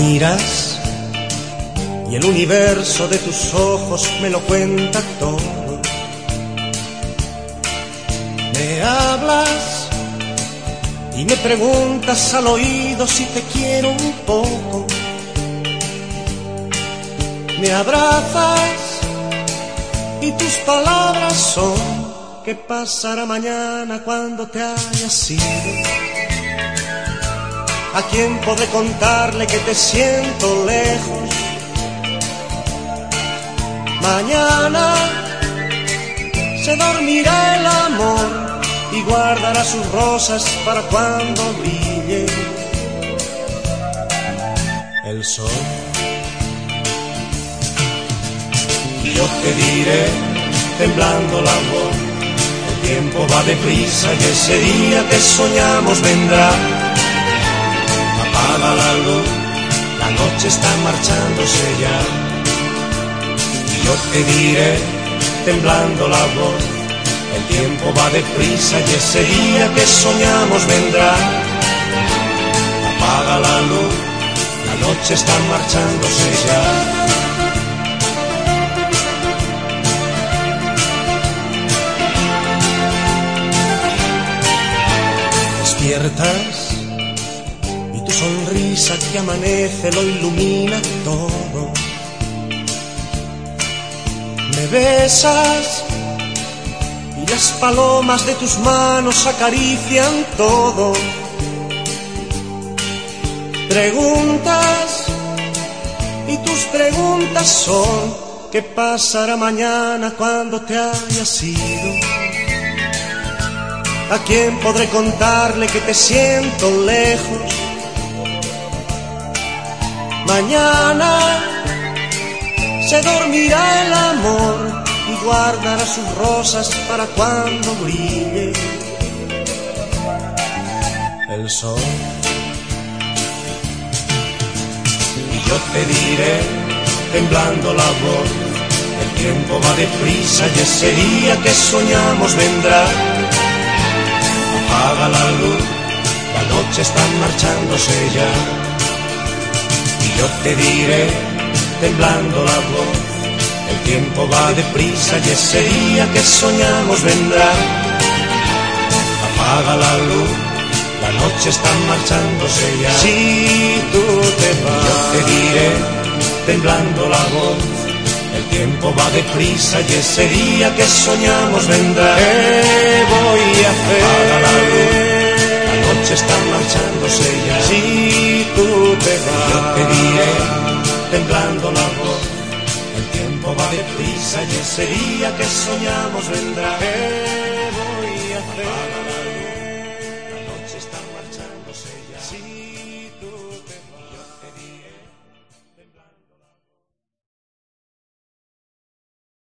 miras y el universo de tus ojos me lo cuenta todo. Me hablas y me preguntas al oído si te quiero un poco. Me abrazas y tus palabras son ¿Qué pasará mañana cuando te hayas ido? ¿A quién podré contarle que te siento lejos? Mañana se dormirá el amor y guardará sus rosas para cuando brille el sol. Y yo te diré, temblando la voz, el tiempo va deprisa y ese día que soñamos vendrá. Apaga la luz, la noche está marchándose ya. Y yo te diré, temblando la voz, el tiempo va deprisa y ese día que soñamos vendrá. Apaga la luz, la noche está marchándose ya. Despiertas que amanece lo ilumina todo. Me besas y las palomas de tus manos acarician todo. Preguntas y tus preguntas son ¿qué pasará mañana cuando te hayas ido? ¿A quién podré contarle que te siento lejos? Mañana se dormirá el amor y guardará sus rosas para cuando brille el sol. Y yo te diré, temblando la voz, el tiempo va deprisa y ese día que soñamos vendrá apaga la luz, la noche está marchándose ya. Yo te diré, temblando la voz, el tiempo va deprisa y ese día que soñamos vendrá. Apaga la luz, la noche está marchándose ya. Si tú te vas, yo te diré, temblando la voz, el tiempo va deprisa y ese día que soñamos vendrá. ¿Qué voy a hacer? Apaga la luz, la noche está marchándose ya. Si deprisa y ese día que soñamos vendrá.